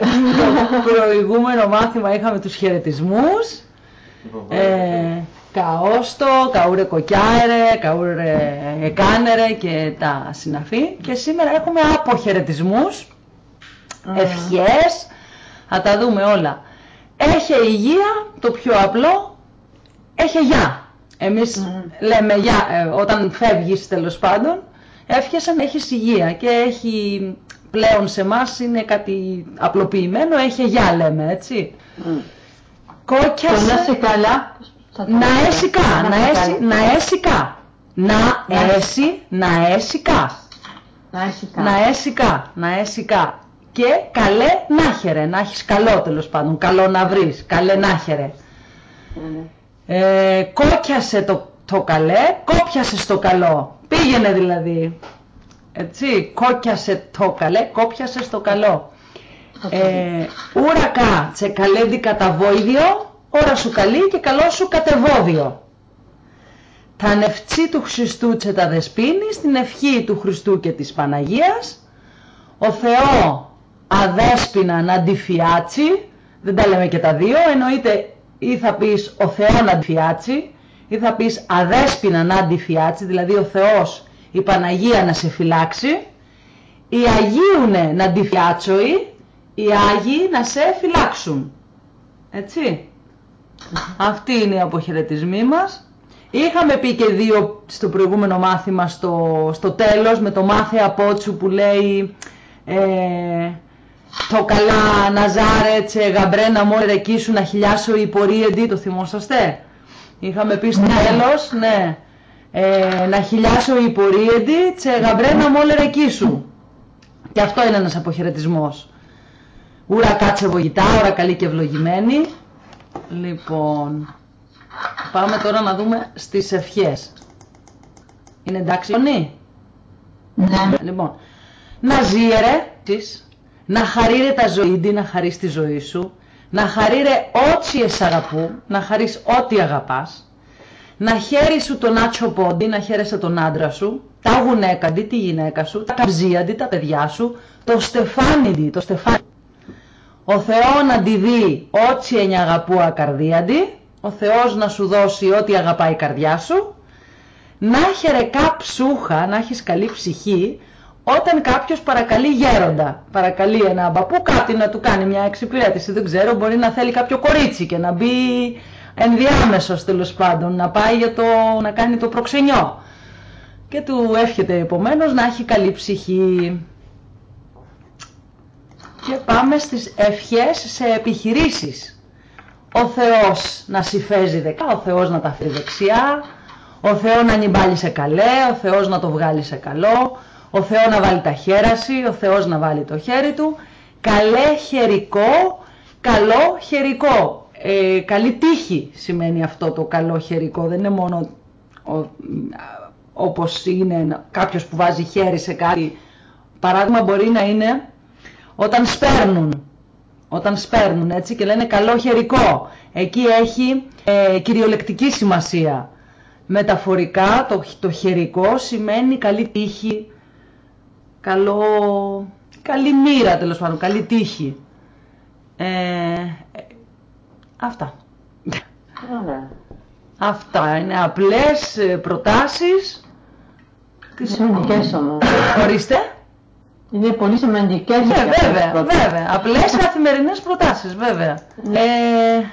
το προηγούμενο μάθημα είχαμε τους χαιρετισμούς. Ε, καόστο, καούρε κοκιάρε, καούρε εκάνερε και τα συναφή. Και σήμερα έχουμε αποχαιρετισμούς, ευχές, θα τα δούμε όλα. Έχει υγεία, το πιο απλό, έχει γεια. Εμείς λέμε γεια, ε, όταν φεύγεις τέλος πάντων, εύχεσαι να έχεις υγεία και έχει πλέον σε εμάς είναι κάτι απλοποιημένο, έχει γεια λέμε, έτσι. Mm. Κόκιασε... να σε καλά. Να έσυκα, να έσυ, να έσυκα. Να έσυ, να έσυκα. Να έσυκα. Να έσυκα, να έσυκα. Και καλέ να χαιρε, να έχεις καλό τέλος πάντων, καλό να βρεις, καλέ να χαιρε. Ναι. Ε, κόκιασε το, το καλέ, κόπιασε στο καλό. Πήγαινε δηλαδή. Έτσι, κόκιασε το καλέ, κόπιασε στο καλό. Ε, ούρακα τσεκαλέντι κατά βόηδιο, ώρα σου καλή και καλό σου κατεβόδιο. Τα νευτσί του Χριστού τσε τα δεσπίνη, στην ευχή του Χριστού και της Παναγίας, ο Θεό αδέσποινα να αντιφιάτσι, δεν τα λέμε και τα δύο, εννοείται ή θα πεις ο Θεό να αντιφιάτσι, ή θα πεις αδέσποινα να αντιφιάτσι, δηλαδή ο Θεός, η Παναγία να σε φυλάξει, οι Αγίουνε να αντιφιάτσοει, οι Άγιοι να σε φυλάξουν. Έτσι. Αυτοί είναι οι αποχαιρετισμοί μας. Είχαμε πει και δύο στο προηγούμενο μάθημα στο, στο τέλος με το μάθε απότσου που λέει ε, το καλά Ναζάρε τσε γαμπρένα μόρε εκεί σου να χιλιάσω η πορεία το θυμόσαστε. Είχαμε πει στο ναι. τέλος, ναι, ε, να χιλιάσω η πορεία τσε γαμπρένα μόλε εκεί σου. Και αυτό είναι ένας αποχαιρετισμός. Ούρα κάτσε βογητά, ώρα καλή και ευλογημένη. Λοιπόν, πάμε τώρα να δούμε στις ευχές. Είναι εντάξει, Ιωνή; Ναι. Λοιπόν, να ζήρε, να χαρίρε τα ζωή, να χαρείς τη ζωή σου, να χαρίρε ό,τι εσ' αγαπού, να χαρείς ό,τι αγαπάς, να χαίρει σου τον άτσο πόντι, να χαίρεσαι τον άντρα σου, τα γουνέκαντι, τη γυναίκα σου, τα καμζίαντι, τα παιδιά σου, το στεφάνιντι, το στεφάνι. Ο Θεός να τη δει ό,τι εννια αγαπού ακαρδίαντι, ο Θεός να σου δώσει ό,τι αγαπάει η καρδιά σου, να χαιρεκά ψούχα, να έχεις καλή ψυχή, όταν κάποιος παρακαλεί γέροντα, παρακαλεί ένα μπαπού κάτι να του κάνει μια εξυπηρέτηση, δεν ξέρω, μπορεί να θέλει κάποιο κορίτσι και να μπει ενδιάμεσος τέλος πάντων, να πάει για το, να κάνει το προξενιό. Και του εύχεται επομένως να έχει καλή ψυχή. Και πάμε στις ευχές σε επιχειρήσεις. Ο Θεός να συμφέζει δεκά, ο Θεός να τα φέρει δεξιά, ο Θεός να νυμπάλει σε καλέ, ο Θεός να το βγάλει σε καλό, ο Θεός να βάλει τα χέραση, ο Θεός να βάλει το χέρι του. Καλέ χερικό, καλό χερικό. Ε, καλή τύχη σημαίνει αυτό το καλό χερικό. Δεν είναι μόνο ο, όπως είναι κάποιος που βάζει χέρι σε κάτι. Παράδειγμα μπορεί να είναι όταν σπέρνουν. Όταν σπέρνουν έτσι και λένε καλό χερικό. Εκεί έχει ε, κυριολεκτική σημασία. Μεταφορικά το, το χερικό σημαίνει καλή τύχη, καλό, καλή μοίρα τέλος πάντων, καλή τύχη. Ε, αυτά. Αυτά είναι απλές ε, προτάσεις. Σημαντικές όμως. Ορίστε. Είναι πολύ σημαντικές. Ναι, βέβαια, βέβαια. Απλές καθημερινές προτάσεις, βέβαια. Ναι. Ε,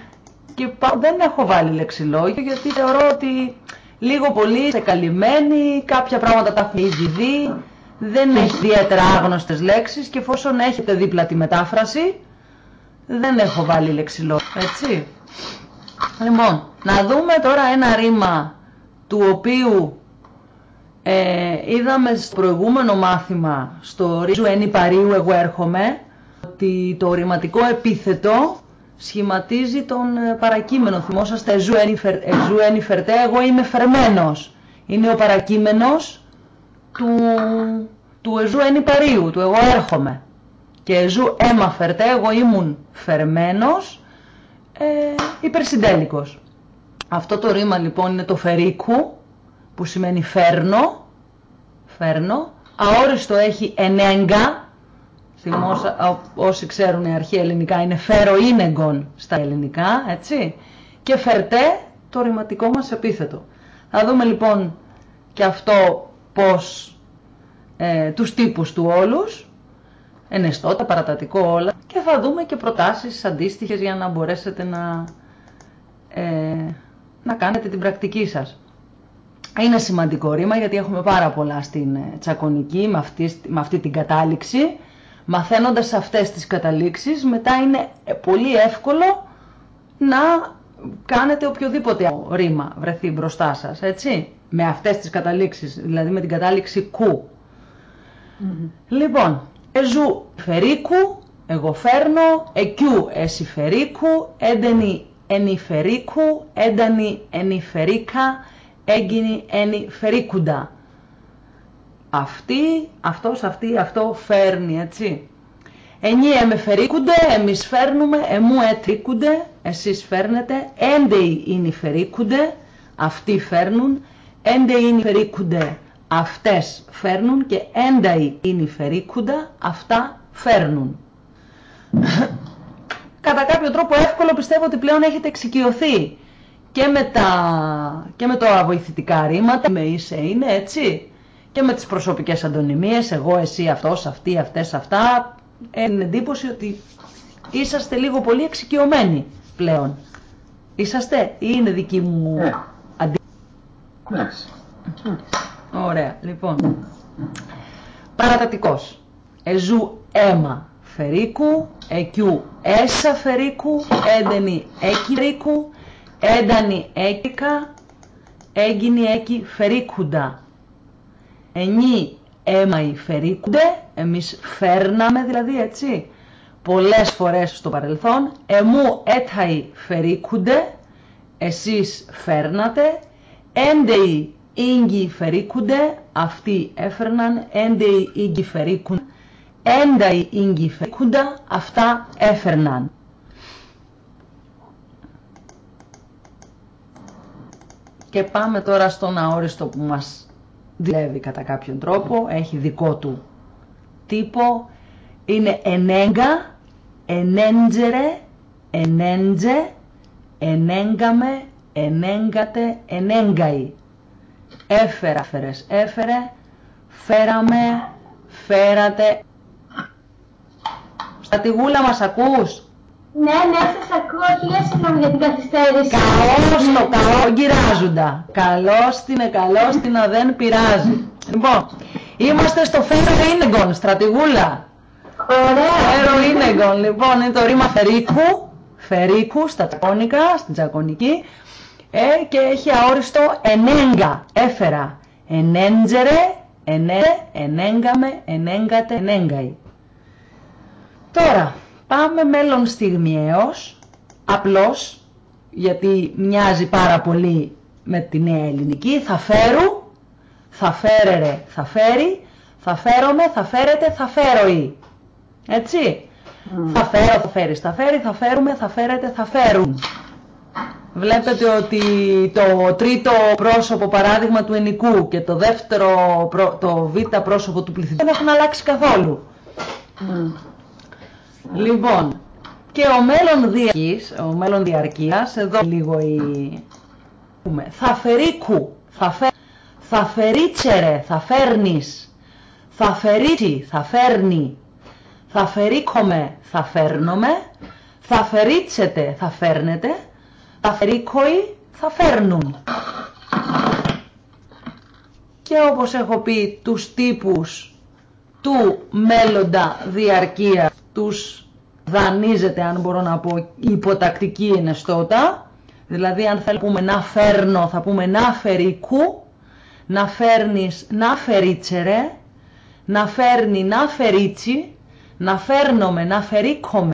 και δεν έχω βάλει λεξιλόγιο γιατί θεωρώ ότι λίγο πολύ είστε καλυμμένοι, κάποια πράγματα τα έχω ήδη δει δεν έχει ιδιαίτερα άγνωστες λέξεις και εφόσον έχετε δίπλα τη μετάφραση, δεν έχω βάλει λεξιλόγιο, έτσι. Λοιπόν, να δούμε τώρα ένα ρήμα του οποίου ε, είδαμε στο προηγούμενο μάθημα, στο ρίζου ένι παρίου εγώ έρχομαι, ότι το ρηματικό επίθετο σχηματίζει τον ε, παρακείμενο. Θυμόσαστε, ζου ένι φερτέ, εγώ είμαι φερμένος. Είναι ο παρακείμενος του, του εζού παρίου, του εγώ έρχομαι. Και εζού έμα φερτέ, εγώ ήμουν φερμένος, ε, υπερσυντέλικος. Αυτό το ρήμα λοιπόν είναι το φερίκου, που σημαίνει φέρνω, φέρνω, αόριστο έχει ενέγκα, θυμόσα, όσοι ξέρουν οι αρχαία ελληνικά είναι φεροίνεγκον στα ελληνικά, έτσι, και φερτέ το ρηματικό μας επίθετο. Θα δούμε λοιπόν και αυτό πώς ε, τους τύπους του όλους, ενεστώτα, παρατατικό όλα και θα δούμε και προτάσεις αντίστοιχες για να μπορέσετε να, ε, να κάνετε την πρακτική σας. Είναι σημαντικό ρήμα γιατί έχουμε πάρα πολλά στην ε, τσακωνική με αυτή, με αυτή την κατάληξη. Μαθαίνοντας αυτές τις καταλήξεις μετά είναι ε, πολύ εύκολο να κάνετε οποιοδήποτε ρήμα βρεθεί μπροστά σας, έτσι. Με αυτές τις καταλήξεις, δηλαδή με την κατάληξη κου. Λοιπόν, εζου φερίκου, εγώ φέρνω, εκιού εσύ φερίκου, έντενη ενηφερίκου, έντανη ενηφερίκα, έγκυνη ενηφερίκουντα. Αυτή, αυτός, αυτή, αυτό φέρνει, έτσι. Εννοί εμεφερίκουνται, εμείς φέρνουμε, εμού ετρίκουνται, εσείς φέρνετε, έντεοι είναι φερίκουνται, αυτοί φέρνουν, έντεοι είναι φερίκουνται, αυτές φέρνουν και ένταοι είναι φερίκουντα, αυτά φέρνουν. Κατά κάποιο τρόπο εύκολο πιστεύω ότι πλέον έχετε εξοικειωθεί και με, τα, και με τα βοηθητικά ρήματα, με είσαι είναι έτσι, και με τις προσωπικές αντωνυμίες, εγώ, εσύ, αυτός, αυτή, αυτές, αυτά, είναι εντύπωση ότι είσαστε λίγο πολύ εξοικειωμένοι πλέον. Είσαστε ή είναι δική μου Ναι. Αντί... Ωραία, λοιπόν. Παρατατικός. Εζού αίμα φερίκου, εκιού έσα φερίκου, έντενη έκη φερίκου, έντανη έκικα, έγκυνη έκη φερίκουντα. Εννοί έμαι φερίκουντε, εμείς φέρναμε δηλαδή έτσι, πολλές φορές στο παρελθόν, εμού έταοι φερίκουντε, εσείς φέρνατε, έντεοι ίγκοι φερίκουντε, αυτοί έφερναν, έντεοι ίγκοι φερίκουντε, ένταοι ίγκοι φερίκουντα, αυτά έφερναν. Και πάμε τώρα στον αόριστο που μας δουλεύει κατά κάποιον τρόπο, έχει δικό του τύπο, είναι ενέγκα, ενέντζερε, ενέντζε, ενέγκαμε, ενέγκατε, ενέγκαει. Έφερα, έφερες, έφερε, φέραμε, φέρατε. Στατηγούλα μας ακούς; Ναι, ναι, σας ακούω. Χίλια συγγνώμη για την καθυστέρηση. Καλώς το καλό γκυράζοντα. Καλώς την ε, καλώς την ε, δεν πειράζει. Λοιπόν, είμαστε στο Φέρο Ίνεγκον, στρατηγούλα. Ωραία. Φέρο Ίνεγκον, λοιπόν, είναι το ρήμα φερίκου, φερίκου στα τσακώνικα, στην τσακωνική, ε, και έχει αόριστο ενέγκα, έφερα. Ενέντζερε, ενέ, ενέγκαμε, ενέγκατε, ενέγκαει. Τώρα, πάμε μέλλον στιγμιαίος, απλώς, γιατί μοιάζει πάρα πολύ με τη νέα ελληνική, θα φέρου, θα φέρερε, θα φέρει, θα φέρομαι, θα φέρετε, θα φέροει. Έτσι. Θα φέρω, θα φέρεις, θα φέρει, θα φέρουμε, θα φέρετε, θα φέρουν. Βλέπετε ότι το τρίτο πρόσωπο παράδειγμα του ενικού και το δεύτερο, πρό- το β πρόσωπο του πληθυντικού δεν έχουν αλλάξει καθόλου. Λοιπόν, και ο μέλλον διαρκής, ο μέλλον διαρκείας, εδώ λίγο η... πούμε, Θα φερίκου, θα, φε... θα φερίτσερε, θα φέρνεις, θα φερίτσι, θα φέρνει, θα φερίκομαι, θα φέρνομαι, θα φερίτσετε, θα φέρνετε, θα φερίκοοι, θα φέρνουν. Και όπως έχω πει, τους τύπους του μέλλοντα διαρκείας τους δανείζεται, αν μπορώ να πω, η υποτακτική ενεστώτα. Δηλαδή, αν θέλουμε πούμε να φέρνω, θα πούμε να φερικού, να φέρνεις να φερίτσερε, να φέρνει να φερίτσι, να φέρνομαι να φερίκομαι,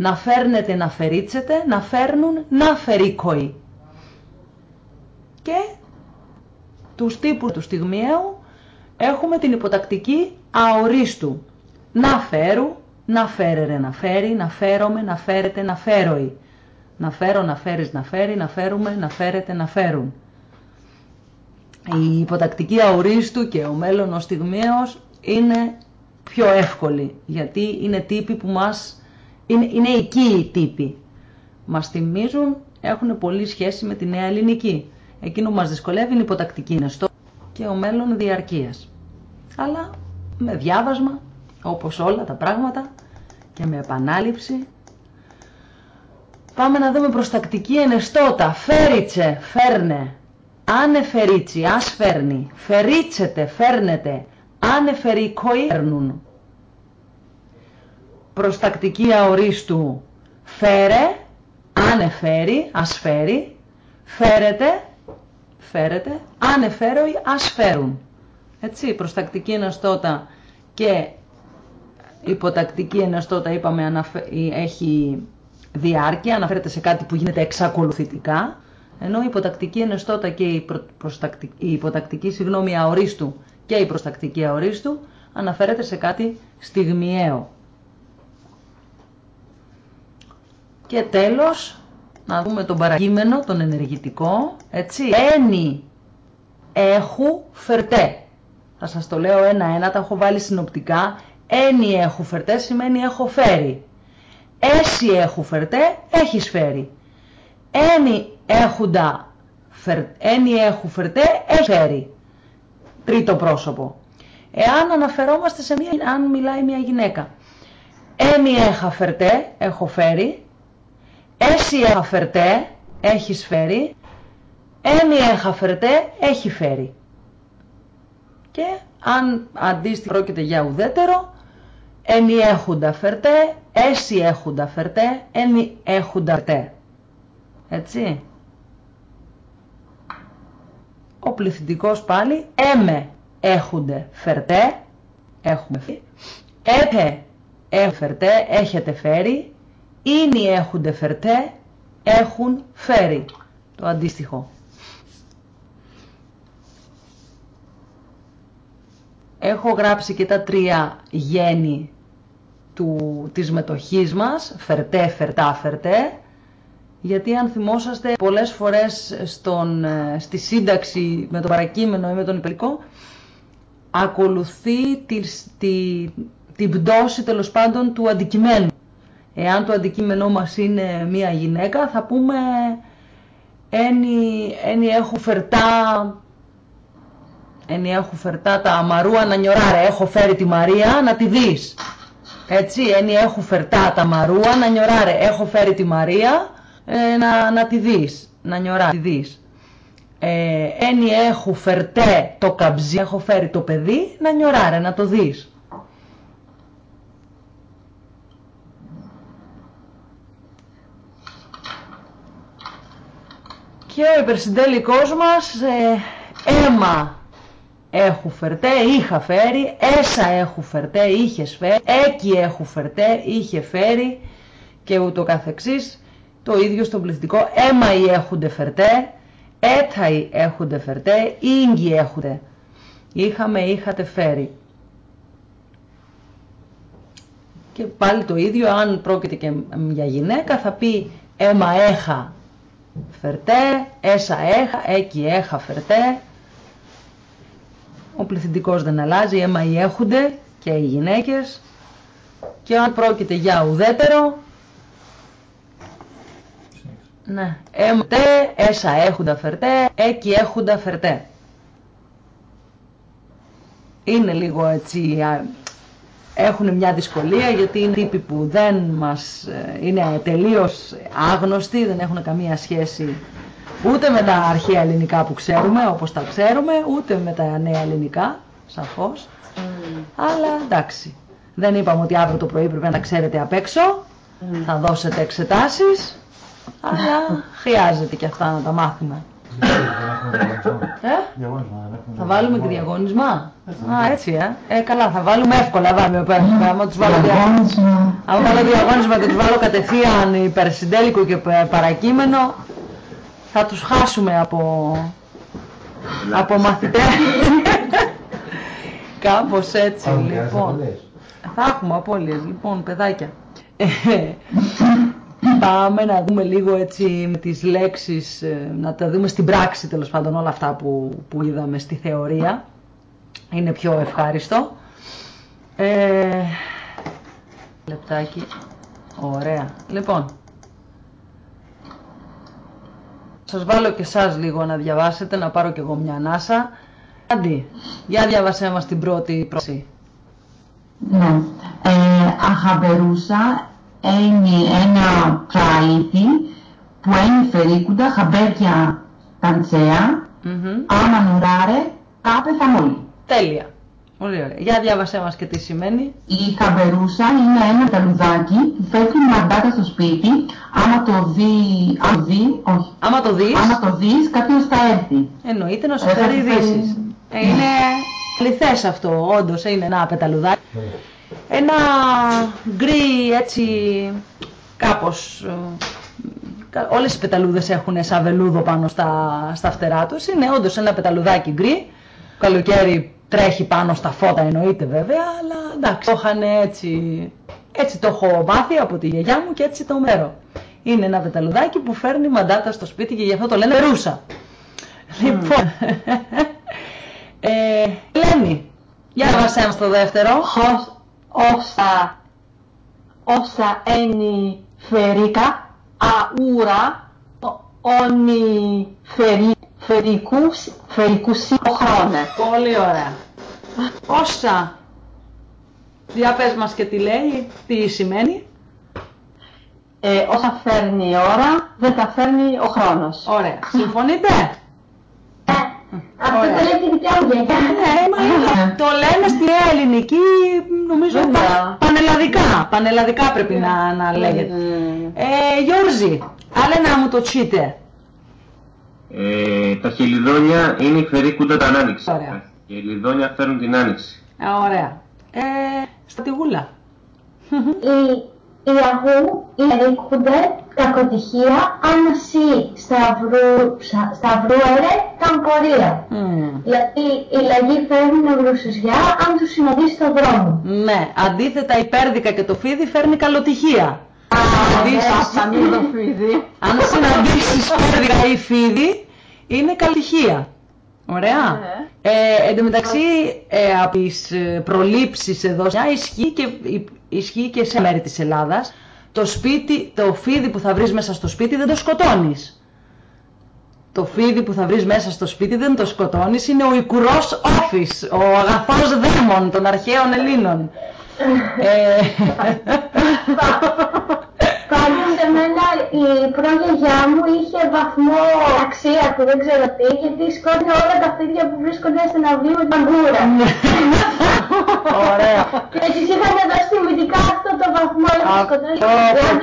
να φέρνετε να φερίτσετε, να φέρνουν να φερίκοοι. Και τους τύπους του στιγμιαίου έχουμε την υποτακτική αορίστου. Να φέρου, να φέρερε, να φέρει, να φέρομαι, να φέρετε, να φέροει. Να φέρω, να φέρεις, να φέρει, να φέρουμε, να φέρετε, να φέρουν. Η υποτακτική αορίστου και ο μέλλον ο στιγμιαίος είναι πιο εύκολη, γιατί είναι τύποι που μας, είναι, είναι οικοί τύποι. Μας θυμίζουν, έχουν πολύ σχέση με τη νέα ελληνική. Εκείνο που μας δυσκολεύει είναι η υποτακτική νεστό και ο μέλλον διαρκείας. Αλλά με διάβασμα, όπως όλα τα πράγματα, και με επανάληψη. Πάμε να δούμε προστακτική ενεστώτα. Φέριτσε, φέρνε. Άνε φερίτσι, ας φέρνει. Φερίτσετε, φέρνετε. Άνε φερικοϊ, φέρνουν. Προστακτική αορίστου. Φέρε, άνε φέρει, ας φέρει. Φέρετε, φέρετε. Άνε φέροι, ας φέρουν. Έτσι, προστακτική ενεστώτα και υποτακτική ενεστώτα είπαμε αναφε... έχει διάρκεια, αναφέρεται σε κάτι που γίνεται εξακολουθητικά, ενώ η υποτακτική ενεστώτα και η, προ... η υποτακτική συγγνώμη αορίστου και η προστακτική αορίστου αναφέρεται σε κάτι στιγμιαίο. Και τέλος, να δούμε τον παρακείμενο, τον ενεργητικό, έτσι, ένι έχου φερτέ. Θα σας το λέω ένα-ένα, τα έχω βάλει συνοπτικά. Ένι έχου φερτέ σημαίνει έχω φέρει. Έσι έχου φερτέ, έχεις φέρει. Ένι έχουντα, φερ, ένι έχου φερτέ, έχεις φέρει. Τρίτο πρόσωπο. Εάν αναφερόμαστε σε μία, αν μιλάει μια γυναίκα. Ένι έχα φερτέ, έχω φέρει. Έσι έχα φερτέ, έχεις φέρει. Ένι έχα φερτέ, έχει φέρει. Και αν αντίστοιχα πρόκειται για ουδέτερο, ένι έχουντα φερτέ, έσι έχουντα φερτέ, ένι έχουντα φερτέ. Έτσι. Ο πληθυντικός πάλι, έμε έχουντε φερτέ, έχουμε φέρει, έπε έχουν φερτέ, έχετε φέρει, ίνι έχουντε φερτέ, έχουν φέρει. Το αντίστοιχο. έχω γράψει και τα τρία γέννη του, της μετοχής μας, φερτέ, φερτά, φερτέ, γιατί αν θυμόσαστε πολλές φορές στον, ε, στη σύνταξη με το παρακείμενο ή με τον υπερικό, ακολουθεί τη, τη, την πτώση τέλος πάντων του αντικειμένου. Εάν το αντικείμενό μας είναι μία γυναίκα θα πούμε ένι, ένι έχω φερτά Ένι έχω φερτά τα αμαρούα να νιωράρε. Έχω φέρει τη Μαρία να τη δεις. Έτσι, ένι έχω φερτά τα μαρούα να νιωράρε. Έχω φέρει τη Μαρία ε, να, να τη δεις. Να νιωράρε, τη δεις. Ε, ένι έχω φερτέ το καμπζί. Έχω φέρει το παιδί να νιωράρε, να το δεις. Και ο υπερσυντέλικός μας ε, αίμα έχουν φερτέ, είχα φέρει, έσα έχουν φερτέ, είχε φέρει, έκι έχουν φερτέ, είχε φέρει και ούτω καθεξής. Το ίδιο στον πληθυντικό, έμαοι έχουνε φερτέ, έταοι έχουνε φερτέ, ίγκοι έχουνε. Είχαμε, είχατε φέρει. Και πάλι το ίδιο, αν πρόκειται και για γυναίκα, θα πει έμα έχα φερτέ, έσα έχα, έκι έχα φερτέ, ο πληθυντικός δεν αλλάζει, αίμα οι έχονται και οι γυναίκες και αν πρόκειται για ουδέτερο ναι, τε, έσα έχουντα φερτέ, έκι έχουντα φερτέ. Είναι λίγο έτσι, έχουν μια δυσκολία γιατί είναι τύποι που δεν μας ε, είναι τελείως άγνωστοι, δεν έχουν καμία σχέση Ούτε με τα αρχαία ελληνικά που ξέρουμε, όπως τα ξέρουμε, ούτε με τα νέα ελληνικά, σαφώς. Mm. Αλλά εντάξει. Δεν είπαμε ότι αύριο το πρωί πρέπει να τα ξέρετε απ' έξω. Mm. Θα δώσετε εξετάσεις. Αλλά χρειάζεται και αυτά να τα μάθουμε. Ε; Θα βάλουμε και διαγώνισμα; Α, έτσι, ε. ε. καλά, θα βάλουμε εύκολα. Βάλουμε, άμα τους βάλω διαγώνισμα. Αν βάλω διαγώνισμα και τους βάλω κατευθείαν υπερσυντέλικο και παρακείμενο, θα τους χάσουμε από, από μαθητές. Κάπως έτσι, λοιπόν. Θα έχουμε απώλειες, λοιπόν, παιδάκια. Πάμε να δούμε λίγο έτσι με τις λέξεις, ε, να τα δούμε στην πράξη τέλος πάντων όλα αυτά που, που είδαμε στη θεωρία. Είναι πιο ευχάριστο. Ε, λεπτάκι. Ωραία. Λοιπόν, σας βάλω και εσάς λίγο να διαβάσετε, να πάρω κι εγώ μια ανάσα. Αντί, για διάβασέ μας την πρώτη πρόση. Ναι. Ε, αχαμπερούσα είναι ένα πράγιτι που είναι φερίκουντα χαμπέρκια ταντσέα, Μμμ. άμα νουράρε κάπε φαμόλι. Τέλεια. Πολύ ωραία. Για διάβασέ μας και τι σημαίνει. Η χαμπερούσα είναι ένα ταλουδάκι που φέρνει μαντάτα στο σπίτι, άμα το δεις, άμα το δεις, όχι, Άμα το δεις, άμα το δεις κάποιος θα έρθει. εννοείται να σου Ε, θα φέρει σου φέρει- ειδήσεις. Ε, είναι αληθές αυτό, όντως, είναι ένα πεταλουδάκι. Ένα γκρι έτσι, κάπως, ε, κα- όλες οι πεταλούδες έχουν σαν βελούδο πάνω στα, στα φτερά τους. Είναι όντως ένα πεταλουδάκι γκρι. Το καλοκαίρι τρέχει πάνω στα φώτα εννοείται βέβαια, αλλά εντάξει, το είχαν έτσι, έτσι το έχω μάθει από τη γιαγιά μου και έτσι το μέρο. Είναι ένα πεταλουδάκι που φέρνει μαντάτα στο σπίτι και γι' αυτό το λένε ρούσα. Λοιπόν, ε, Λένη, για να μας ένα στο δεύτερο. Ως- όσα, όσα είναι φερίκα, αούρα, όνει φερί, φερικούς, φερικουσί χρόνο. Πολύ ωραία. Όσα. Για πες μας και τι λέει, τι σημαίνει. Ε, όσα φέρνει η ώρα, δεν τα φέρνει ο χρόνος. Ωραία. Συμφωνείτε; Ε, Αυτό Ωραία. το λέει και η δικιά μου γιαγιά. Ναι, μα είναι- το λένε στη νέα ελληνική, νομίζω Βέβαια. πα- πανελλαδικά. Πανελλαδικά πρέπει να, να λέγεται. Ε, Γιώργη, άλλε να μου το τσίτε. Ε, τα χελιδόνια είναι η φερίκουντα την άνοιξη. Ωραία. Τα χελιδόνια φέρνουν την άνοιξη. Ε, ωραία. Ε, στρατηγούλα. Η, η αγού ηρίκουνται κακοτυχία αν εσύ σταυρού, σα- σταυρούερε καν πορεία. Μμμ. Δηλαδή η λαγή φέρνει νευρουσουζιά αν τους συναντήσει στον δρόμο. Ναι, αντίθετα η πέρδικα και το φίδι φέρνει καλοτυχία. Συναντήσεις- Θα μην το φύγει. Αν συναντήσεις πέρδικα ή φίδι, είναι καλοτυχία. Ωραία. Ναι. Ε, εν τω μεταξύ, ε, από τις ε, προλήψεις εδώ, μια ισχύει και, υ- ισχύει και σε μέρη της Ελλάδας, το, σπίτι, το φίδι που θα βρεις μέσα στο σπίτι δεν το σκοτώνεις. Το φίδι που θα βρεις μέσα στο σπίτι δεν το σκοτώνεις, είναι ο οικουρός όφης, ο αγαθός δαίμον των αρχαίων Ελλήνων. ε, Πάντως σε μένα η πρόγιαγιά μου είχε βαθμό αξία που δεν ξέρω τι γιατί σκότεινε όλα τα φίδια που βρίσκονται στην αυλή με την αγκούρα. Ωραία. Και τις είχαν δώσει τιμητικά αυτό το βαθμό για να Α, σκοτώσουν πω,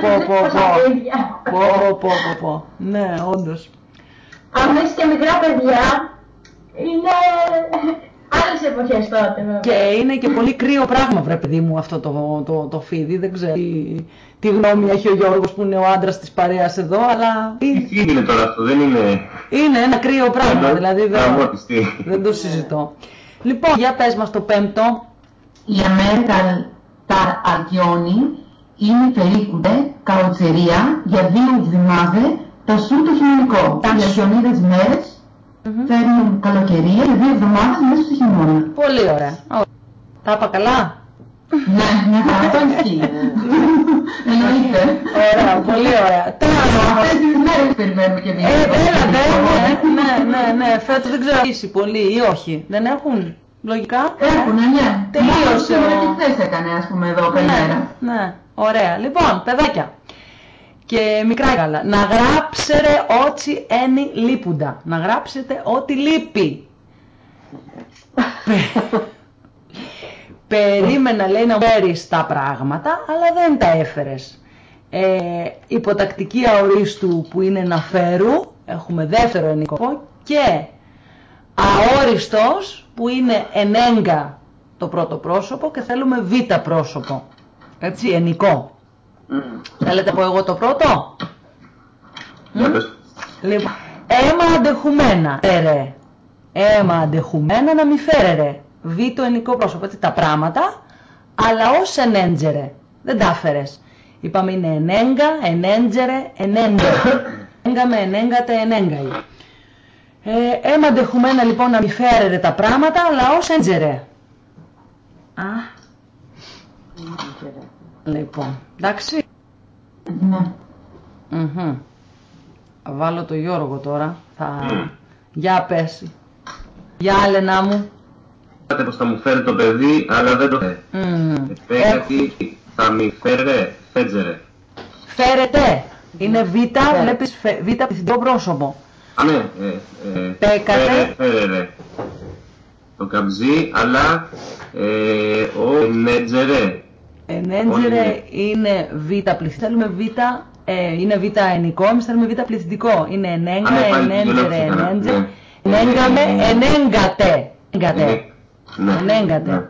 πω, πω, πω, πόσα πω. φίδια. Πω, πω, πω, πω. Ναι, όντως. Αν είσαι και μικρά παιδιά, είναι άλλες εποχές τότε βέβαια. Και είναι και πολύ κρύο πράγμα, βρε παιδί μου, αυτό το, το, το φίδι. Δεν ξέρω τι, τι γνώμη έχει ο Γιώργος που είναι ο άντρας της παρέας εδώ, αλλά Τι είναι, φίδι είναι τώρα αυτό, δεν είναι... είναι ένα κρύο πράγμα, δηλαδή δεν, Τραυματιστή. δεν το συζητώ. Λοιπόν, για πες μας το πέμπτο. Η Αμέρικα τα Αργιόνι είναι περίκουνται καροτσερία για δύο εβδομάδες τα σου το χειμωνικό. Τα Οι σου. Αργιονίδες μέρες φέρνουν καλοκαιρία για δύο εβδομάδες μέσα στο χειμώνα. Πολύ ωραία. Ωραία. Τα είπα καλά; Ναι, μια χαρά. Αυτό ισχύει. Εννοείται. Ωραία, πολύ ωραία. Τώρα Αυτές τις μέρες περιμένουμε και εμείς. Ε, έλατε, ναι, ναι, ναι, ναι, φέτος δεν ξέρω αν έχει πολύ ή όχι. Δεν έχουν, λογικά. Έχουνε, ναι. Τελείωσε Μόνο ο- σήμερα και χθες έκανε, ας πούμε, εδώ Ναι, καλημέρα. ναι, ωραία. Λοιπόν, παιδάκια και μικρά καλά, να γράψετε ό,τι ένι λείπουντα. Να γράψετε ό,τι λείπει. Πε- Περίμενα, λέει, να φέρεις τα πράγματα, αλλά δεν τα έφερες. Ε, υποτακτική αορίστου που είναι να φέρου, έχουμε δεύτερο ενικό, και αόριστος που είναι ενέγκα το πρώτο πρόσωπο και θέλουμε β πρόσωπο. Έτσι, ενικό. Θέλετε πω εγώ το πρώτο; Για πες. Λοιπόν, αίμα αντεχουμένα, φέρε. Αίμα αντεχουμένα να μη φέρερε. Β το ενικό πρόσωπο, έτσι τα πράγματα, αλλά ως ενέντζερε. Δεν τα φέρες. Είπαμε είναι ενέγκα, ενέντζερε, ενέντζερε. Ενέγκα με ενέγκατε, ενέγκαη. Ε, αίμα αντεχουμένα λοιπόν να μη φέρερε τα πράγματα, αλλά ως έντζερε. Α, Λοιπόν, εντάξει. Ναι. Μμμ. Θα Βάλω το Γιώργο τώρα. Θα... Μμ. Για πες. Για Έλενα μου. Είπατε πως θα μου φέρει το παιδί, αλλά δεν το φέρει. Μμμ. Επέκατη θα μη φέρε, φέτζερε. Φέρετε. Είναι Β, βλέπεις φε- Β πληθυντικό πρόσωπο. Α, ναι, ε, ε, Πέκατε. φέρε, φέρε, ρε. Το καμπζί, αλλά ε, ο νέτζερε. Ενέντζερε Όλοι είναι Β πληθυντικό. Θέλουμε Β, ε, είναι Β ενικό, εμείς θέλουμε Β πληθυντικό. Είναι ενέγκα, Α, ναι, πάλι ενέντζερε, δύο λέξεις ενέντζερε. έκανα, ναι. Ενέγκαμε, Ε, ε, ενέγκατε. Ενέγκατε. Ναι, Ενέγκατε. ναι.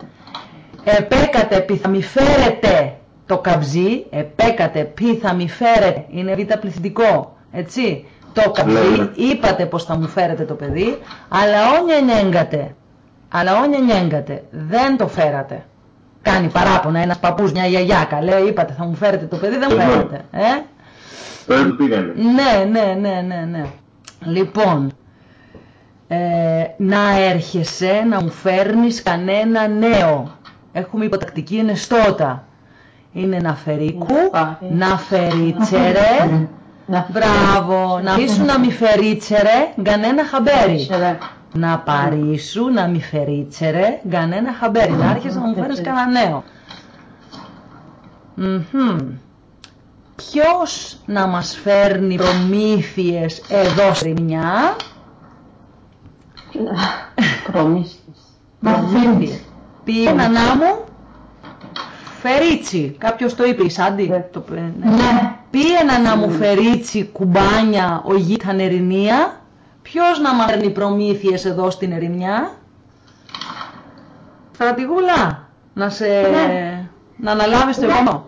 Επέκατε πι θα μη φέρετε το καμπζί, επέκατε πι θα μη φέρετε, είναι β πληθυντικό, έτσι. Το καμπζί, Ναι, ναι. είπατε πως θα μου φέρετε το παιδί, αλλά όνια ενέγκατε, αλλά όνια ενέγκατε, δεν το φέρατε. Κάνει παράπονα ένας παππούς, μια γιαγιάκα, λέει είπατε θα μου φέρετε το παιδί, δεν μου Εγώ. φέρετε. Ε; Τώρα του πήγανε. Ναι, ναι, ναι, ναι, ναι. Λοιπόν, ε, να έρχεσαι να μου φέρνεις κανένα νέο. Έχουμε υποτακτική είναι στότα. Είναι να φερίκου, να φερίτσερε, Να μπράβο, να πείσου να μη φερίτσερε, κανένα χαμπέρι. Φέρε. Να παρήσου, να μη φερίτσερε, κανένα χαμπέρι. Να έρχεσαι να μου φέρεις κανένα νέο. Μμμ. Ποιος να μας φέρνει προμήθειες εδώ στη Ρημιά, Προμήθειες. Προμήθειες. Πήγε νανά μου; Φερίτσι. Κάποιος το είπε, η Σάντι; Το, ε, ναι. Ναι. Πήγαινα να μου φερίτσι κουμπάνια ο γήταν Ερηνία. Ποιος να μας φέρνει προμήθειες εδώ στην Ερημιά; Στρατηγούλα, να σε... Ναι. να αναλάβεις το Ναι. επόμενο.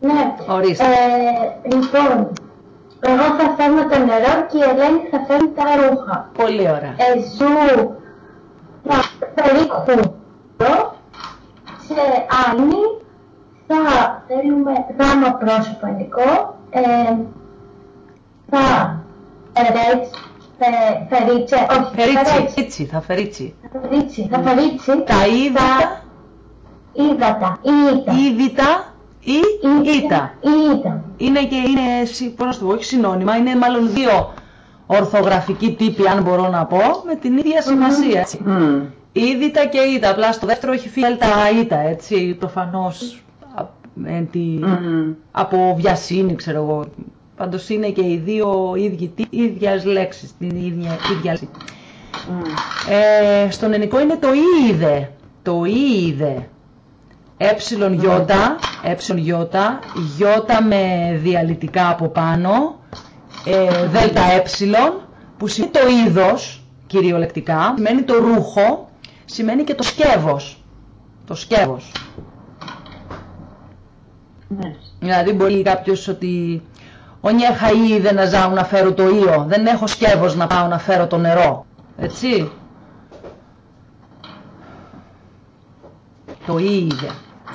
Ναι. Ορίστε. Ε, λοιπόν, εγώ θα φέρνω το νερό και η Ελένη θα φέρνει τα ρούχα. Πολύ ωραία. Ε, ζου να περίχου σε άλλη θα θέλουμε γράμμα πρόσωπο ενικό ε, θα φερέτς, φε- φερίτσε, όχι, Φερίτσι, φερέτς, φερίτσι, θα φερίτσι. φερίτσι, θα φερίτσι Τα είδα, ύδατα, ήτα, είδητα ή ήτα. ήτα, είναι και είναι, συ- πώς να σου το πω, όχι συνώνυμα, είναι μάλλον δύο ορθογραφικοί τύποι, αν μπορώ να πω, με την ίδια σημασία. έτσι. Μμ. Ήδητα και ήτα, απλά στο δεύτερο έχει φύγει τα ήτα, έτσι, προφανώς α- εν τη- Μμ. από βιασύνη, ξέρω εγώ. Πάντως είναι και οι δύο ίδιοι, τι- ίδιας λέξης, την ίδια, ίδια λέξη. Μμ. Ε, στον ελληνικό είναι το είδε, το είδε. Έψιλον γιώτα, έψιλον γιώτα, γιώτα με διαλυτικά από πάνω, ε, δέλτα έψιλον, που σημαίνει το είδος, κυριολεκτικά, σημαίνει το ρούχο, σημαίνει και το σκεύος. Το σκεύος. Ναι. Δηλαδή μπορεί κάποιος ότι «Όνι έχα είδε να ζάω να φέρω το ίο, δεν έχω σκεύος να πάω να φέρω το νερό». Έτσι. Το είδε.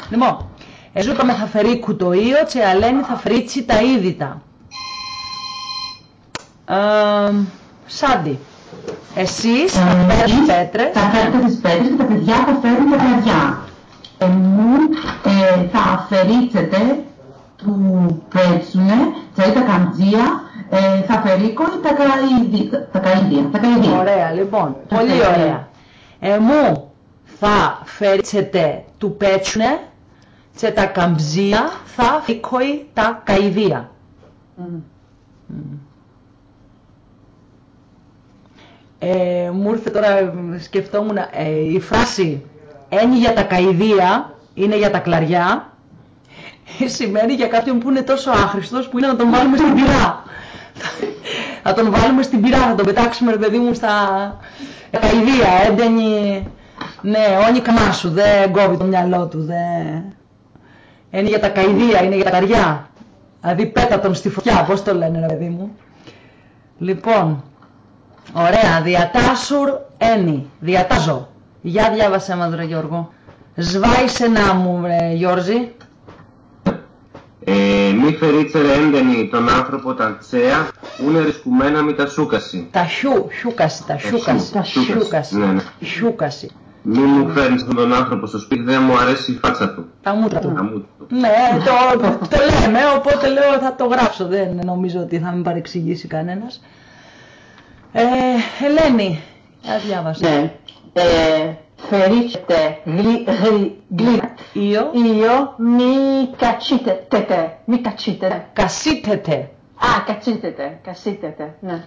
Λοιπόν, εζού είπαμε θα φερίκου το ίο, τσε αλένη θα φρίτσι τα είδητα. Ε, Σάντι, εσείς θα Ε, φέρεις εσείς πέτρες. Θα φέρετε τις πέτρες και τα παιδιά θα φέρουν τα κλαδιά. Εμού ε, θα αφαιρίτσετε του πέτσουνε, δηλαδή τα καμτζία, ε, θα φερίκω τα, καΐδι- τα καΐδια. Τα καΐδια. Ωραία, λοιπόν. Τα Πολύ παιδιά. ωραία. Εμού θα φέρτσετε του πέτσουνε και τα καμψία θα φύκοει τα καηδία. Μμ. Ε, μου ήρθε τώρα, ε, σκεφτόμουν, ε, η φράση «ένι για τα καηδία» είναι για τα κλαριά, σημαίνει για κάποιον που είναι τόσο άχρηστος που είναι να τον βάλουμε στην πυρά. θα τον βάλουμε στην πυρά, θα τον πετάξουμε ρε παιδί μου στα τα καηδία, έντενι, ναι, όνει καμά σου, δεν κόβει το μυαλό του, δεν... Είναι για τα καηδία, είναι για τα καριά. Δηλαδή πέτα τον στη φωτιά, πώς το λένε ρε παιδί μου. Λοιπόν, Ωραία, διατάσουρ ένι. Διατάζω. Για διάβασέ μας ρε Γιώργο. Σβάισε να μου ρε Γιώργη. Ε, μη φερίτσερε έντενη τον άνθρωπο τα τσέα, ούνε ρισκουμένα μη τα σούκαση. Τα χιού, χιούκαση, τα χιούκαση. τα χιούκαση. Ναι, ναι. Χιούκαση. Μη μου φέρνεις αυτόν τον άνθρωπο στο σπίτι, δεν μου αρέσει η φάτσα του. Τα μούτρα Τα του. μούτρα του. Ναι, το, το λέμε, οπότε λέω θα το γράψω. Δεν νομίζω ότι θα με παρεξηγήσει κανένας. Ε, Ελένη, για διάβασες. Ναι. Ε, φερίξετε γλυ, γλυ, γλυ, Io, io mi κατσίτετε, μη κατσίτετε. κασίτετε. Α, κατσίτετε, κασίτετε, ναι.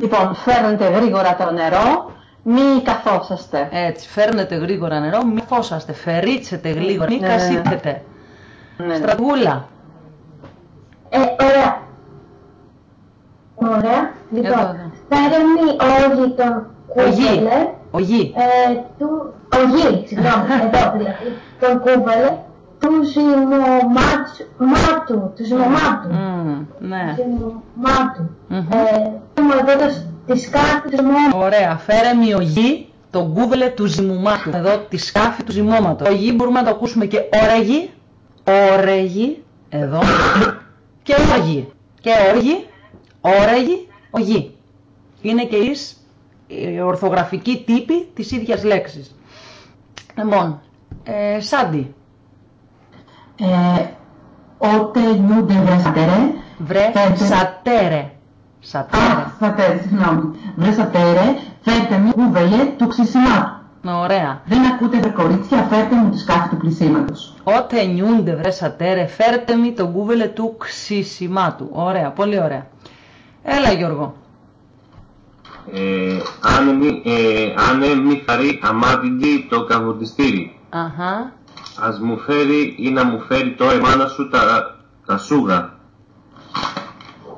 Λοιπόν, φέρνετε γρήγορα το νερό, μη καθόσαστε. Έτσι, φέρνετε γρήγορα νερό, μη φόσαστε, φερίτσετε γρήγορα, μη Ναι, ναι. κασίτετε. Ναι, ναι. Στραγγούλα. Ε, ωραία. Ωραία. Λοιπόν, Εδώ, εδώ. φέρνει όγι τον Ογί. Κούβελε, Ο γη. ε, του, ογί, συγγνώμη, εδώ δηλαδή, τον κούβελε, του ζυμωμάτου, του ζυμωμάτου, Μμμ, ναι. ζυμωμάτου, Μμμ. ε, του εδώ της σκάφη του ζυμώματος. Ωραία, φέρε μη ο γη, τον κούβελε του ζυμουμάτου. Εδώ τη σκάφη του ζυμώματος. Ο γη μπορούμε να το ακούσουμε και όρεγη, όρεγη, εδώ, και όργη. Και όργη, όρεγη, ο γη. Είναι και εις η ορθογραφική τύπη της ίδιας λέξης. Λοιπόν, ε, Σάντι, Ε, Ότε νιούνται βρεσατερέ, βρε, Φέρτε. σατέρε. Σατέρε. Α, σατέρε, συγγνώμη. Βρεσατερέ, φέρτε μου κούβελε του ξυσιμάτου. Ωραία. Δεν ακούτε βρε κορίτσια, φέρτε μου τη σκάφη του πλησίματος. Ότε νιούνται βρε σατέρε, φέρτε μη τον κούβελε του ξυσιμάτου. Ωραία, πολύ ωραία. Έλα Γιώργο. Ε, αν μη, ε, αν μη φαρεί αμάτιντι το καβουρτιστήρι, Αχα. ας μου φέρει ή να μου φέρει το εμάνα σου τα, τα σούγα.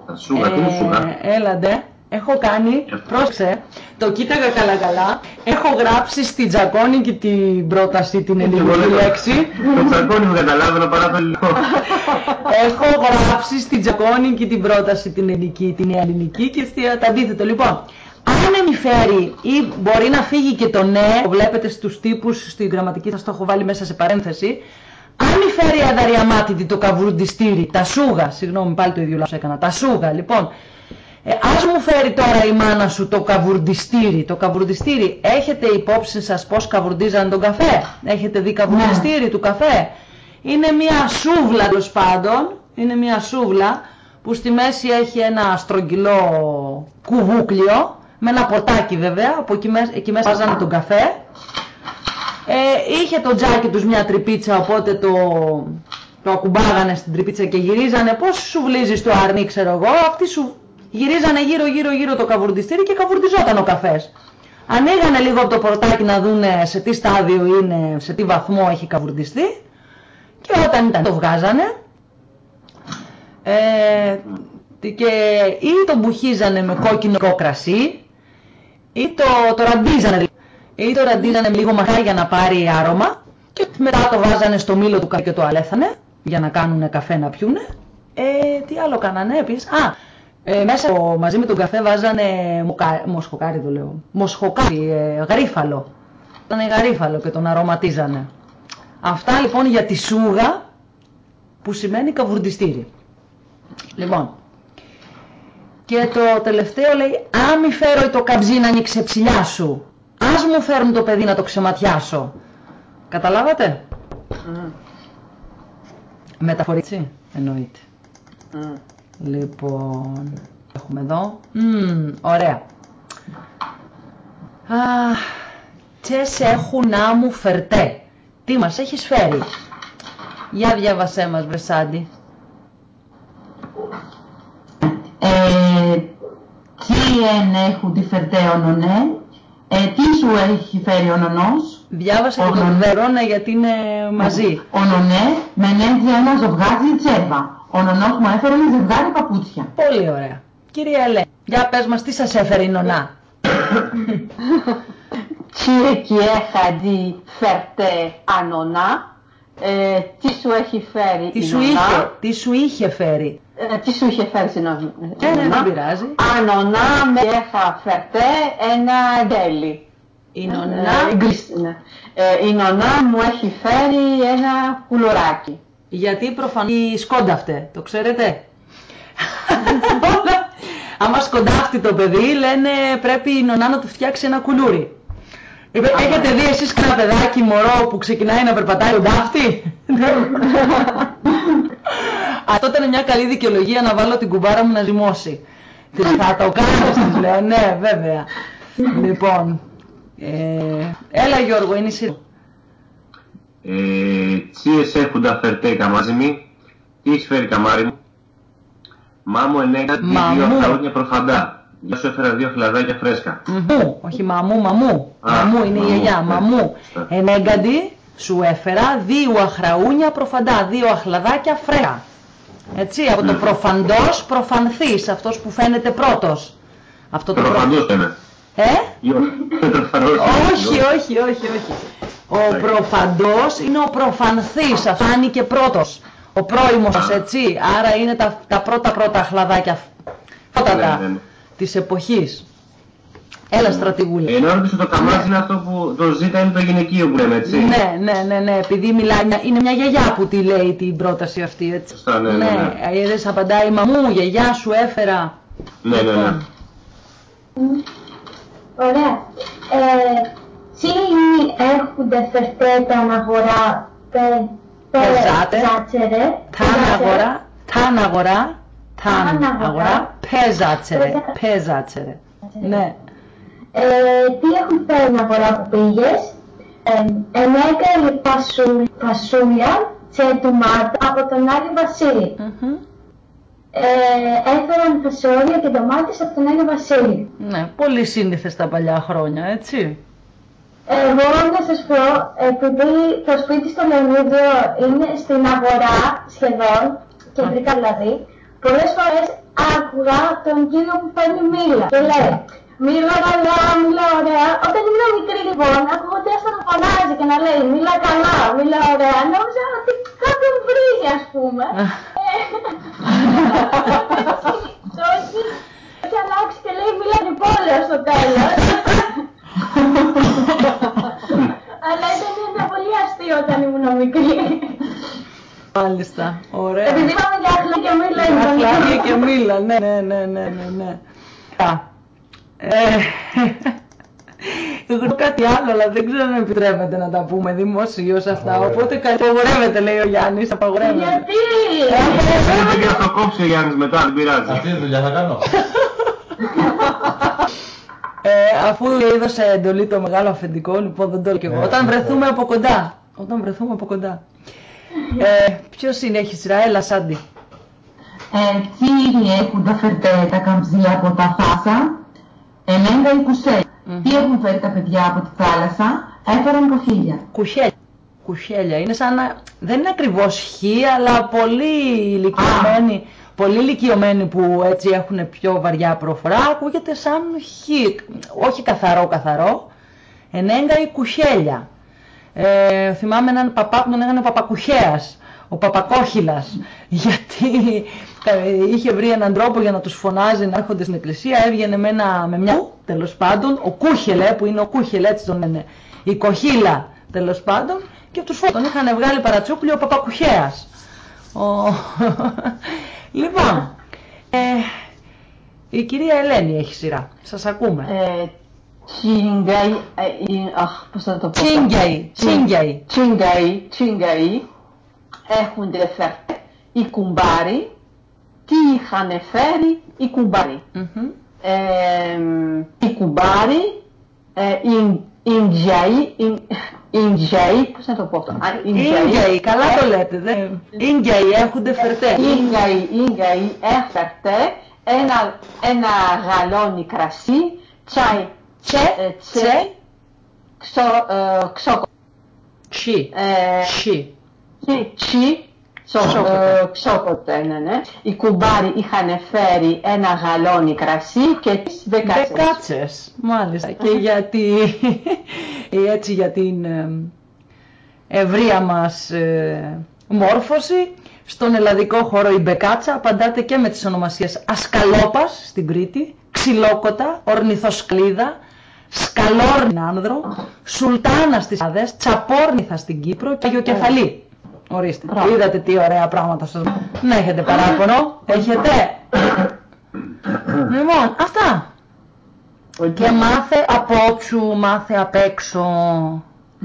Τα σούγα, τι είναι σούγα; Ε, έλαντε. Έχω κάνει, πρόσεξε, το κοίταγα καλά καλά, έχω γράψει στη τζακόνικη την πρόταση την ελληνική λέξη, Το τσακώνι μου καταλάβαινα παρά το ελληνικό. έχω γράψει στη τζακόνικη την πρόταση την ελληνική, την ελληνική και στη, τα αντίθετο. Λοιπόν, αν μη φέρει ή μπορεί να φύγει και το ναι, το βλέπετε στους τύπους, στη γραμματική θα το έχω βάλει μέσα σε παρένθεση, αν μη φέρει αδαριαμάτιδη το καβρουντιστήρι, τα σούγα, συγγνώμη πάλι το ίδιο λάθος έκανα, τα σούγα, λοιπόν, ε, ας μου φέρει τώρα η μάνα σου το καβουρντιστήρι. Το καβουρντιστήρι, έχετε υπόψη σας πώς καβουρντίζανε τον καφέ; Έχετε δει καβουρντιστήρι του καφέ; Είναι μια σούβλα τέλος πάντων, είναι μια σούβλα που στη μέση έχει ένα στρογγυλό κουβούκλιο, με ένα ποτάκι βέβαια, από εκεί μέσα, εκεί μέσα βάζανε τον καφέ. Ε, είχε το τζάκι τους μια τρυπίτσα, οπότε το, το ακουμπάγανε στην τρυπίτσα και γυρίζανε. Πώς σου βλύζεις το αρνί, ξέρω εγώ, αυτοί σου γυρίζανε γύρω γύρω γύρω το καβουρντιστήρι και καβουρντιζόταν ο καφές. Ανοίγανε λίγο από το πορτάκι να δούνε σε τι στάδιο είναι, σε τι βαθμό έχει καβουρντιστεί και όταν ήταν το βγάζανε ε, και ή το μπουχίζανε με κόκκινο κρασί ή το, το ραντίζανε ή το ραντίζανε με λίγο μαχάρι για να πάρει άρωμα και μετά το βάζανε στο μήλο του καφέ και το αλέθανε για να κάνουν καφέ να πιούνε. Ε, τι άλλο κάνανε επίσης. Α, ε, μέσα στο- μαζί με τον καφέ βάζανε μοκα, μοσχοκάρι το λέω. Μοσχοκάρι, ε, γαρίφαλο. Ήταν γαρίφαλο και τον αρωματίζανε. Αυτά λοιπόν για τη σούγα που σημαίνει καβουρντιστήρι. Λοιπόν, και το τελευταίο λέει, αν μη φέρω το καμπζί να ανοίξει ψηλιά σου, ας μου φέρουν το παιδί να το ξεματιάσω. Καταλάβατε; Μεταφορήτσι, εννοείται. Λοιπόν, έχουμε εδώ. Μμμ, ωραία. Αχ, τσες σε έχουν να μου φερτέ. Τι μας έχεις φέρει; Για διάβασέ μας, Βρεσάντη. Ε, τι εν έχουν τη φερτέωνο, ναι. Ε, τι σου έχει φέρει ο νονός; Διάβασε και Ο τον νονός. Βερόνα γιατί είναι μαζί. Ο νονέ με ενέργεια ένα ζευγάρι τσέρβα. Ο νονός μου έφερε ένα ζευγάρι παπούτσια. Πολύ ωραία. Κυρία Ελέ, για πες μας τι σας έφερε η νονά; Τι εκεί έχαντι φερτέ ανωνά. Ε, τι σου έχει φέρει Τι η σου νονά; είχε, τι σου είχε φέρει; Ε, τι σου είχε φέρει στην οδ- Ε, ναι, νονά. δεν πειράζει. Ανωνά με έχα φερτέ ένα γκέλι. Η Ε, νονά, γκλισ- ναι. Ε, η νονά μου έχει φέρει ένα κουλουράκι. γιατί προφανώς σκόνταυτε, το ξέρετε; Άμα σκοντάφτει το παιδί, λένε πρέπει η νονά να του φτιάξει ένα κουλούρι. Έχετε δει εσείς κανένα παιδάκι μωρό που ξεκινάει να περπατάει ο ντάφτη. Αυτό ήταν μια καλή δικαιολογία να βάλω την κουμπάρα μου να ζυμώσει. Θα το κάνω, της λέω. Ναι, βέβαια. Λοιπόν, ε, έλα Γιώργο, είναι εσύ. Ε, τσίες έχουν τα φερτέκα μαζί μου. Τις έχεις φέρει καμάρι μου. Μάμου ενέκα τη δύο χρόνια προφαντά. Για σου έφερα δύο χλαδάκια φρέσκα. Μαμού, όχι μαμού, μαμού. μαμού είναι η γιαγιά, ναι. μαμού. Ενέγκαντι σου έφερα δύο αχραούνια προφαντά, δύο αχλαδάκια φρέσκα. Έτσι, από το ναι. προφαντός προφανθείς, αυτός που φαίνεται πρώτος. Αυτό το προφαντός είναι. Ε; όχι, όχι, όχι, όχι. Ο προφαντός είναι ο προφανθής, φάνηκε πρώτος. Ο πρώιμος, έτσι. Άρα είναι τα, τα πρώτα πρώτα χλαδάκια. Φώτατα ναι, ναι, της εποχής. Έλα στρατηγούλη. Ενώ ρωτήσω το καμάζι είναι αυτό που το ζήτα είναι το γυναικείο που λέμε, έτσι. Ναι, ναι, ναι, ναι. Επειδή μιλάει, είναι μια γιαγιά που τη λέει την πρόταση αυτή, έτσι. Σωστά, ναι, ναι. ναι. ναι. απαντάει, μαμού, γιαγιά σου έφερα. Ναι, ναι, ναι. Ωραία. Ε, Τσίλι έχουνε φερτέτα αγορά πεζάτσερε. Ταν αγορά, ταν αγορά, ταν αγορά, πεζάτσερε, πεζάτσερε. Ναι. Ε, τι έχουν φέρει να αγορά που πήγες. Ενέκα πασούλια σε ντομάτα από τον Άγιο Βασίλη. Ε, έφεραν φασόλια και ντομάτες από τον Άγιο Βασίλη. Ναι, πολύ σύνηθες τα παλιά χρόνια, έτσι. Εγώ να σας πω, επειδή το σπίτι στο Λεωνίδιο είναι στην αγορά σχεδόν, κεντρικά δηλαδή, πολλές φορές άκουγα τον κύριο που παίρνει μήλα και λέει Μίλα καλά, μίλα ωραία. Όταν ήμουν μικρή λοιπόν, ακούγονται έστω να φωνάζει και να λέει Μίλα καλά, μίλα ωραία. Νόμιζα ότι κάποιον βρίζει ας πούμε. Όχι, έχει αλλάξει και λέει Μίλα πόλεως στο τέλος. Αλλά ήταν ένα πολύ αστείο όταν ήμουν μικρή. Μάλιστα, ωραία. Επειδή είπαμε για αχλά και μήλα. Αχλά και μήλα, ναι, ναι, ναι, ναι, ναι. Ναι. Ε, εγώ κάτι άλλο, αλλά δεν ξέρω αν επιτρέπεται να τα πούμε δημοσίως αυτά. Οπότε απαγορεύεται, λέει ο Γιάννης, απαγορεύεται. Γιατί! Δεν και να το κόψει ο Γιάννης μετά, δεν πειράζει. Αυτή τη δουλειά θα κάνω. Ε, αφού έδωσε εντολή το μεγάλο αφεντικό, λοιπόν δεν το λέω και εγώ. Όταν βρεθούμε από κοντά. Όταν βρεθούμε από κοντά. Ε, ποιος είναι, έχει σειρά, έλα Σάντι. Ε, Τσίρι έχουν τα φερτέ τα καμψία από τα θάσα, Ελέγκα ή κουσέ. Τι έχουν φέρει τα παιδιά από τη θάλασσα, έφεραν κοχύλια. Κουχέλια. Κουχέλια. Είναι σαν να... Δεν είναι ακριβώς χ, αλλά πολύ ηλικιωμένοι, πολύ ηλικιωμένοι που έτσι έχουν πιο βαριά προφορά, ακούγεται σαν χ. Όχι καθαρό καθαρό. Ενέγκα ή κουχέλια. Ε, θυμάμαι έναν παπά που τον έγανε Παπακουχέας, ο Παπακόχυλας, γιατί είχε βρει έναν τρόπο για να τους φωνάζει να έρχονται στην εκκλησία, έβγαινε με, ένα, με μια τέλος πάντων, ο Κούχελε που είναι ο Κούχελε έτσι τον λένε, η Κοχύλα τέλος πάντων και τους φώτων είχαν βγάλει παρατσούκλι ο Παπακουχέας. Ο... λοιπόν, ε, η κυρία Ελένη έχει σειρά, σας ακούμε. Ε, Τσίγκαι, ε, αχ, πώς θα το πω. Τσίγκαι, τσίγκαι. Τσίγκαι, τσίγκαι, έχουν φέρει οι κουμπάρι τι είχαν φέρει οι κουμπάροι. Mm-hmm. Ε, οι κουμπάροι, ε, Ινγκιαί, πώς να το πω αυτό. Ινγκιαί, καλά το λέτε. Δε. Ινγκιαί έχονται φερτές. Ινγκιαί, Ινγκιαί έφερτε ένα, ένα γαλόνι κρασί, τσάι, τσε, τσε, ξόκο. Τσι, τσι. Τσι, Ξόποτε, ναι, ναι. Οι κουμπάροι είχαν φέρει ένα γαλόνι κρασί και τις δεκάτσες. Δεκάτσες, μάλιστα. Και γιατί, έτσι για την ευρεία μας ε, μόρφωση, στον ελλαδικό χώρο η Μπεκάτσα απαντάτε και με τις ονομασίες Ασκαλόπας στην Κρήτη, Ξυλόκοτα, Ορνηθοσκλίδα, Σκαλόρνανδρο, Σουλτάνα στις Άδες, Τσαπόρνηθα στην Κύπρο και Αγιοκεφαλή. Ορίστε. Μπράβο. Είδατε τι ωραία πράγματα σας. Δεν έχετε παράπονο. Έχετε. λοιπόν, αυτά. Και μάθε απόψου, μάθε απ' έξω,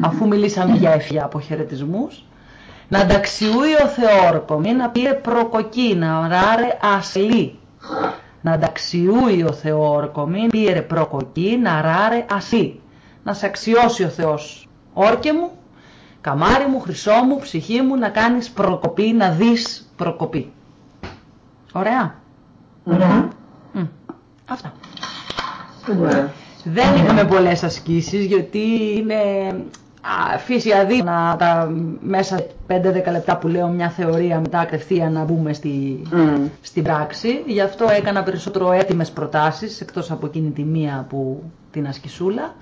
αφού μιλήσαμε για έφυγε από χαιρετισμού. Να ανταξιούει ο Θεόρκο, μην να πήρε προκοκκίνα, ράρε ασλή. Να ανταξιούει ο Θεόρκο, μην πήρε προκοκκίνα, ράρε ασλή. Να σε αξιώσει ο Θεός, όρκε μου, καμάρι μου, χρυσό μου, ψυχή μου, να κάνεις προκοπή, να δεις προκοπή. Ωραία. Ωραία. Αυτά. Δεν είχαμε πολλές ασκήσεις γιατί είναι φύση αδύνατο να τα μέσα 5-10 λεπτά που λέω μια θεωρία μετά κατευθείαν να μπούμε στη, στην πράξη. Γι' αυτό έκανα περισσότερο έτοιμες προτάσεις εκτός από εκείνη τη μία που την ασκησούλα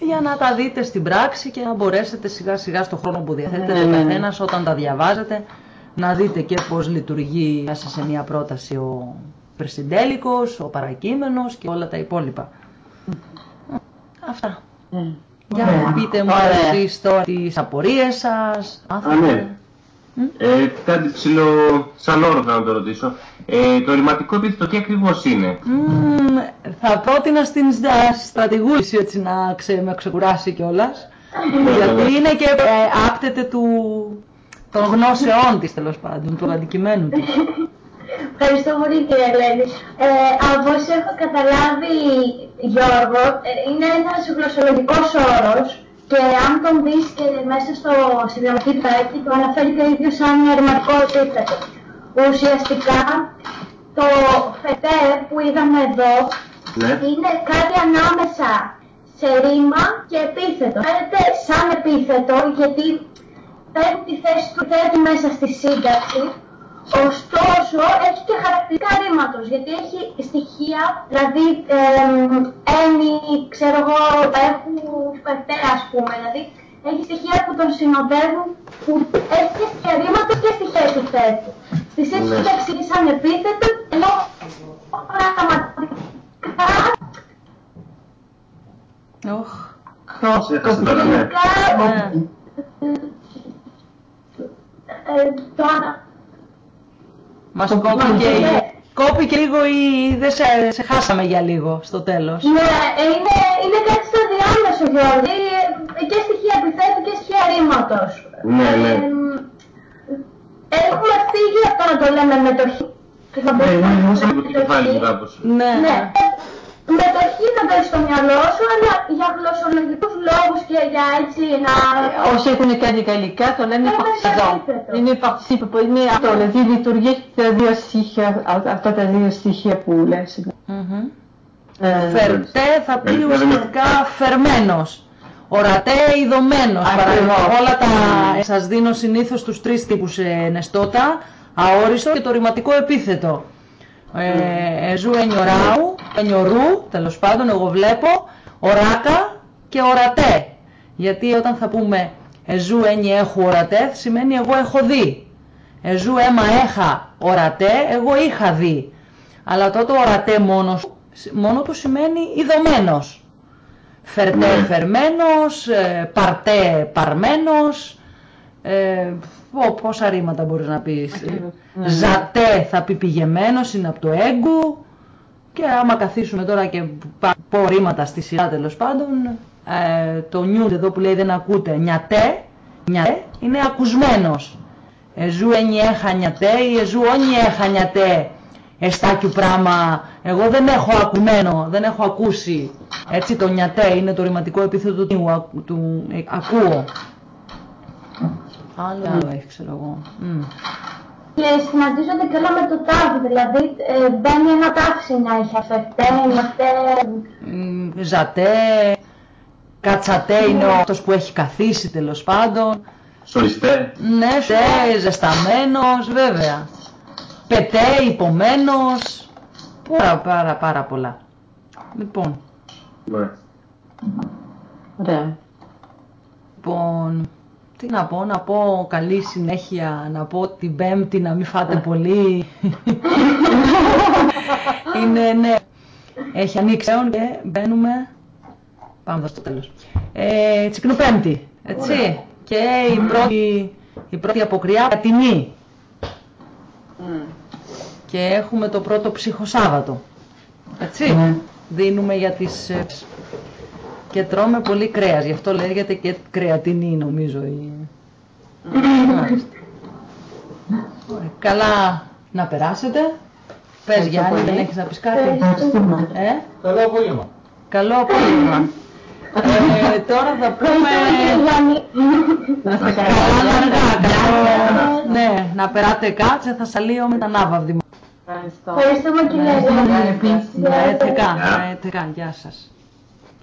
για να τα δείτε στην πράξη και να μπορέσετε σιγά σιγά στο χρόνο που διαθέτετε ο καθένας όταν τα διαβάζετε να δείτε και πώς λειτουργεί μέσα σε μια πρόταση ο περσιντέλικος, ο παρακείμενος και όλα τα υπόλοιπα. Αυτά. Για να πείτε μου εσείς τώρα τις απορίες σας. Α, ναι. Ε, κάτι ψηλό σαν όρο θα να το ρωτήσω. Ε, το ρηματικό επίθετο τι ακριβώς είναι; Mm, θα πρότεινα στην στρατηγούληση έτσι να ξε, με ξεκουράσει κιόλας. γιατί είναι και ε, άπτεται του, των γνώσεών της τέλος πάντων, του αντικειμένου της. Ευχαριστώ πολύ κύριε Ελένη. Ε, από όσο έχω καταλάβει Γιώργο, ε, είναι ένας γλωσσολογικός όρος και αν τον δεις και μέσα στο συνδυαματικό πράξη το αναφέρει και ο ίδιος σαν ερηματικό επίθετο. Ουσιαστικά το φετέ που είδαμε εδώ ναι. είναι κάτι ανάμεσα σε ρήμα και επίθετο. Φαίνεται σαν επίθετο γιατί παίρνει τη θέση του θέτει μέσα στη σύνταξη Ωστόσο, έχει και χαρακτηριστικά ρήματος, γιατί έχει στοιχεία, δηλαδή ένι, ξέρω εγώ, έχουν φετέ, ας πούμε, δηλαδή έχει στοιχεία που τον συνοδεύουν, που έχει και στοιχεία ρήματος και στοιχεία του θέτου. Στη σύνταξη ναι. εξηγεί σαν επίθετο, ενώ πραγματικά... Οχ. Το μας κόπηκε, κόπηκε λίγο ή δεν σε, σε χάσαμε για λίγο στο τέλος. Ναι, είναι, είναι κάτι στο διάμεσο Γιώργη, και στοιχεία επιθέτου και στοιχεία ρήματος. Ναι, ναι. έχουμε φύγει από το να το λέμε μετοχή. Ναι, ναι, ναι. ναι μετοχή να μπαίνει στο μυαλό σου, αλλά για γλωσσολογικούς λόγους και για έτσι να... Όσοι έχουν κάνει γαλλικά το λένε παρτιζάν. Είναι παρτισίπ, που είναι αυτό, δηλαδή λειτουργεί τα δύο στοιχεία, αυτά τα δύο στοιχεία που λες. Ε, Φερτέ θα πει ουσιαστικά φερμένος. Ορατέ ειδωμένος. Όλα τα σας δίνω συνήθως τους τρεις τύπους νεστότα, αόριστο και το ρηματικό επίθετο ε, ζου ενιωράου, ενιωρού, τέλος πάντων, εγώ βλέπω, οράκα και ορατέ. Γιατί όταν θα πούμε εζού ένι έχω ορατέ, σημαίνει εγώ έχω δει. Εζού έμα έχα ορατέ, εγώ είχα δει. Αλλά τότε ορατέ μόνος, μόνο του σημαίνει ειδωμένος. Φερτέ ναι. φερμένος, ε, παρτέ παρμένος, ε, πόσα ρήματα μπορείς να πεις. Ναι. Ζατέ θα πει πηγεμένος, είναι από το έγκου. Και άμα καθίσουμε τώρα και πω ρήματα στη σειρά τέλος πάντων, ε, το νιούτ εδώ που λέει δεν ακούτε, νιατέ, νιατέ είναι ακουσμένος. Εζού ενιέχα νιατέ ή εζού έχα νιατέ. Εστάκιου πράγμα, εγώ δεν έχω ακουμένο, δεν έχω ακούσει. Έτσι το νιατέ είναι το ρηματικό επίθετο του, του, ε, ακούω. Άλλο, άλλο έχει, ξέρω εγώ. Και συναντήσονται και όλα με το τάβι, δηλαδή ε, μπαίνει ένα τάφι να έχει αφετέ, μαθέ. Ζατέ, κατσατέ είναι ο αυτός που έχει καθίσει τέλος πάντων. Σοριστέ. Ναι, στε, ζεσταμένος, βέβαια. Πετέ, υπομένος. Πάρα, πάρα, πάρα πολλά. Λοιπόν. Ναι. Ωραία. Λοιπόν, τι να πω, να πω καλή συνέχεια, να πω την πέμπτη να μην φάτε πολύ. Είναι, ναι. Έχει ανοίξει και μπαίνουμε. Πάμε στο τέλος. Ε, τσικνοπέμπτη, έτσι. Και η πρώτη, η πρώτη αποκριά πατινή. Mm. Και έχουμε το πρώτο ψυχοσάββατο. Έτσι. Mm. δίνουμε για τις... ε, και τρώμε πολύ κρέας, γι' αυτό λέγεται και κρεατινή νομίζω. η- Μάλιστα. Ωραία. Καλά να περάσετε. Πες Γιάννη, δεν έχεις να πεις κάτι. Ευχαριστούμε. Ε? Καλό απόγευμα. Καλό απόγευμα. ε, τώρα θα πούμε... Να είστε Καλά καλά. αργά, καλό... Ναι, να περάτε κάτσε, θα σαλείω με τα ναύαυδη. Ευχαριστώ. Ευχαριστούμε κυρία Ευχαριστούμε Γιάννη. επίσης. Να έτεκα, Γεια. να έτεκα, γεια σας.